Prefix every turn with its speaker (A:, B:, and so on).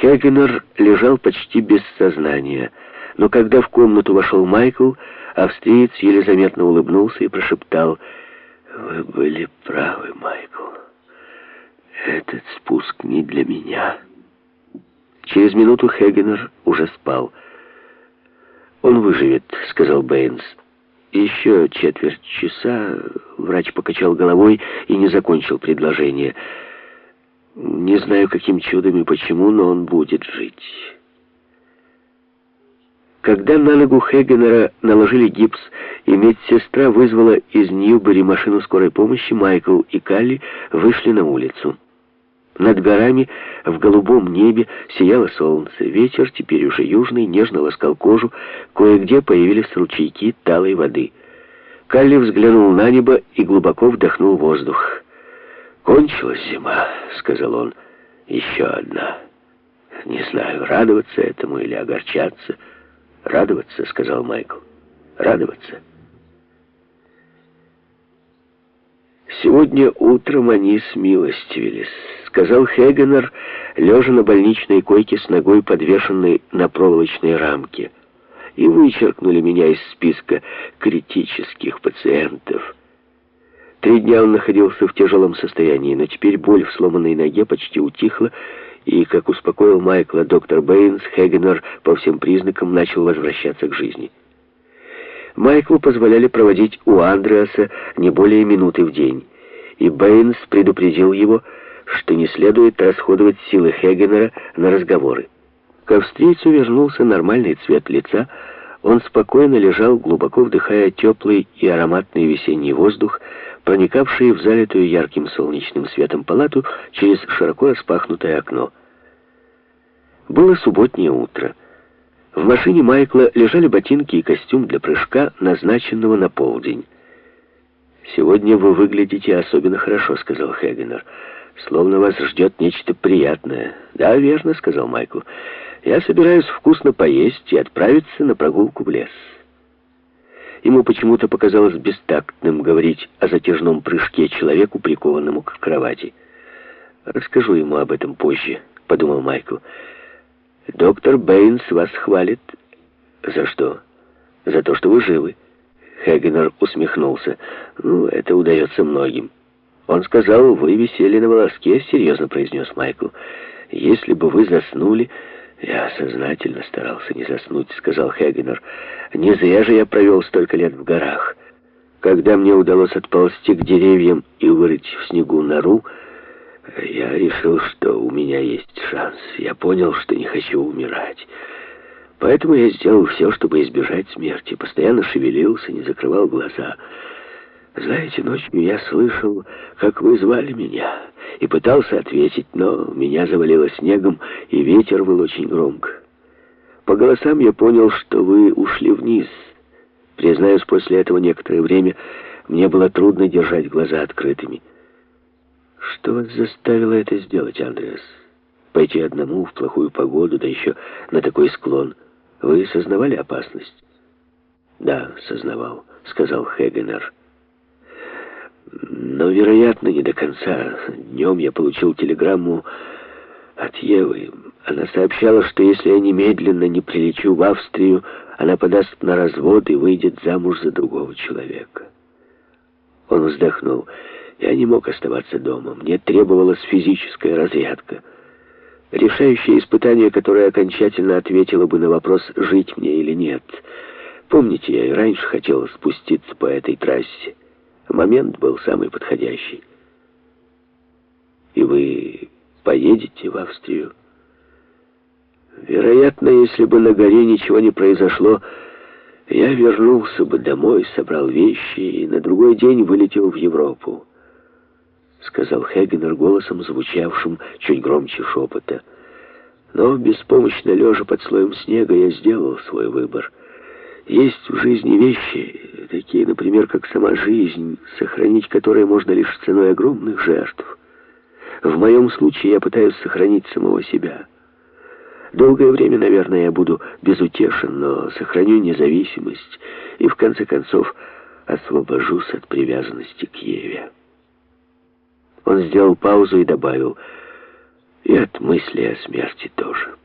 A: Хегенер лежал почти без сознания, но когда в комнату вошел Майкл, австриец еле заметно улыбнулся и прошептал «Вы были правы, Майкл. Этот спуск не для меня». Через минуту Хегенер уже спал. «Он выживет», — сказал Бэйнс. Еще четверть часа врач покачал головой и не закончил предложение. Не знаю, каким чудом и почему, но он будет жить. Когда на ногу Хегенера наложили гипс, и медсестра вызвала из Ньюбери машину скорой помощи, Майкл и Калли вышли на улицу. Над горами в голубом небе сияло солнце. Ветер, теперь уже южный, нежно ласкал кожу. Кое-где появились ручейки талой воды. Калли взглянул на небо и глубоко вдохнул воздух. «Кончилась зима», — сказал он. «Еще одна. Не знаю, радоваться этому или огорчаться». «Радоваться», — сказал Майкл. «Радоваться». Сегодня утром они смилостивились, сказал Хегенер, лежа на больничной койке с ногой, подвешенной на проволочной рамке. И вычеркнули меня из списка критических пациентов. Три дня он находился в тяжелом состоянии, но теперь боль в сломанной ноге почти утихла, и, как успокоил Майкла доктор Бэйнс, Хегенер по всем признакам начал возвращаться к жизни. Майклу позволяли проводить у Андреаса не более минуты в день, и Бэйнс предупредил его, что не следует расходовать силы Хегенера на разговоры. К австрийцу вернулся нормальный цвет лица, он спокойно лежал, глубоко вдыхая теплый и ароматный весенний воздух, проникавший в залитую ярким солнечным светом палату через широко распахнутое окно. Было субботнее утро. В машине Майкла лежали ботинки и костюм для прыжка, назначенного на полдень. «Сегодня вы выглядите особенно хорошо», — сказал Хегенер. «Словно вас ждет нечто приятное». «Да, верно», — сказал Майкл. «Я собираюсь вкусно поесть и отправиться на прогулку в лес». Ему почему-то показалось бестактным говорить о затяжном прыжке человеку, прикованному к кровати. «Расскажу ему об этом позже», — подумал Майкл. Доктор Бэйнс вас хвалит. За что? За то, что вы живы. Хегенер усмехнулся. Ну, это удается многим. Он сказал, вы висели на волоске, серьезно произнес Майкл. Если бы вы заснули... Я сознательно старался не заснуть, сказал Хегенер. Не зря же я провел столько лет в горах. Когда мне удалось отползти к деревьям и вырыть в снегу нору, я решил, что у меня есть шанс. Я понял, что не хочу умирать. Поэтому я сделал все, чтобы избежать смерти. Постоянно шевелился, не закрывал глаза. Знаете, ночью я слышал, как вы звали меня, и пытался ответить, но меня завалило снегом, и ветер был очень громко. По голосам я понял, что вы ушли вниз. Признаюсь, после этого некоторое время мне было трудно держать глаза открытыми. Что вас заставило это сделать, Андреас? Пойти одному в плохую погоду, да еще на такой склон. Вы сознавали опасность? Да, сознавал, сказал Хегенер. Но, вероятно, не до конца. Днем я получил телеграмму от Евы. Она сообщала, что если я немедленно не прилечу в Австрию, она подаст на развод и выйдет замуж за другого человека. Он вздохнул. Я не мог оставаться дома. Мне требовалась физическая разрядка. Решающее испытание, которое окончательно ответило бы на вопрос, жить мне или нет. Помните, я и раньше хотел спуститься по этой трассе. Момент был самый подходящий. И вы поедете в Австрию? Вероятно, если бы на горе ничего не произошло, я вернулся бы домой, собрал вещи и на другой день вылетел в Европу. — сказал Хегенер голосом, звучавшим чуть громче шепота. Но беспомощно лежа под слоем снега я сделал свой выбор. Есть в жизни вещи, такие, например, как сама жизнь, сохранить которые можно лишь ценой огромных жертв. В моем случае я пытаюсь сохранить самого себя. Долгое время, наверное, я буду безутешен, но сохраню независимость и, в конце концов, освобожусь от привязанности к Еве. Он сделал паузу и добавил, и от мысли о смерти тоже.